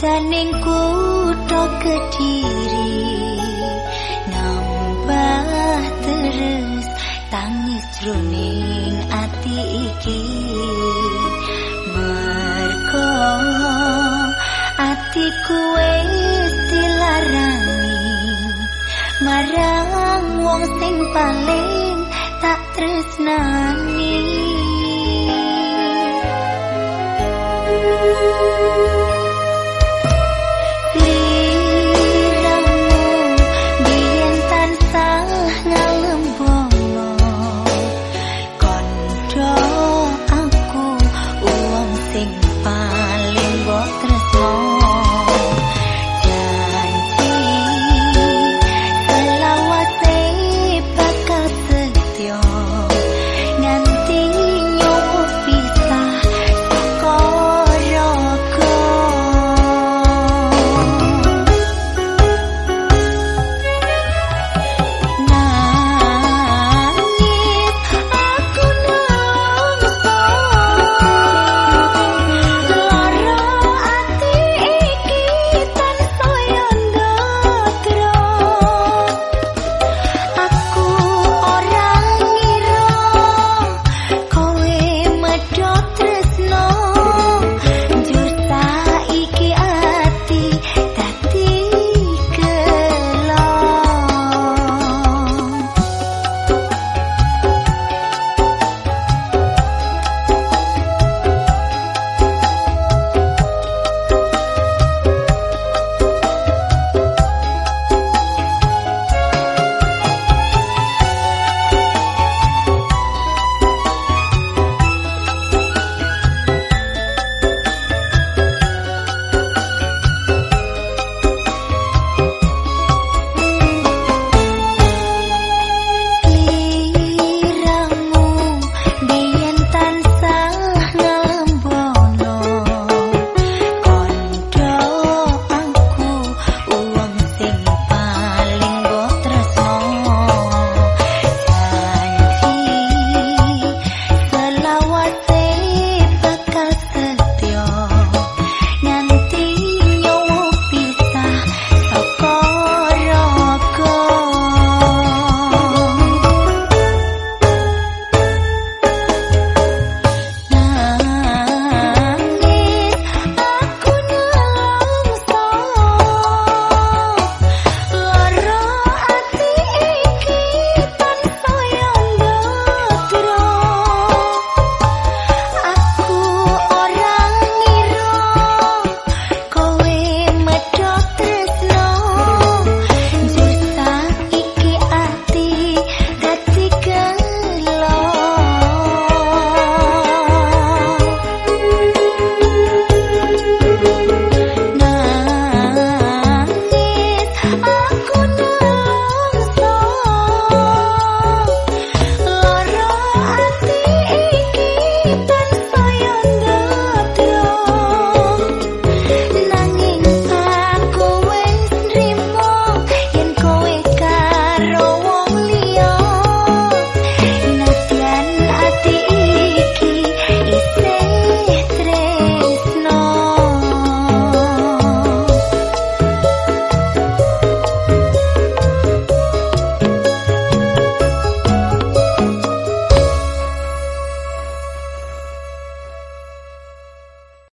edaning kutha kediri nambah terus tangis jroning ati iki. Merko atiku wis dilarani marang wong sing paling tak tresnani lingo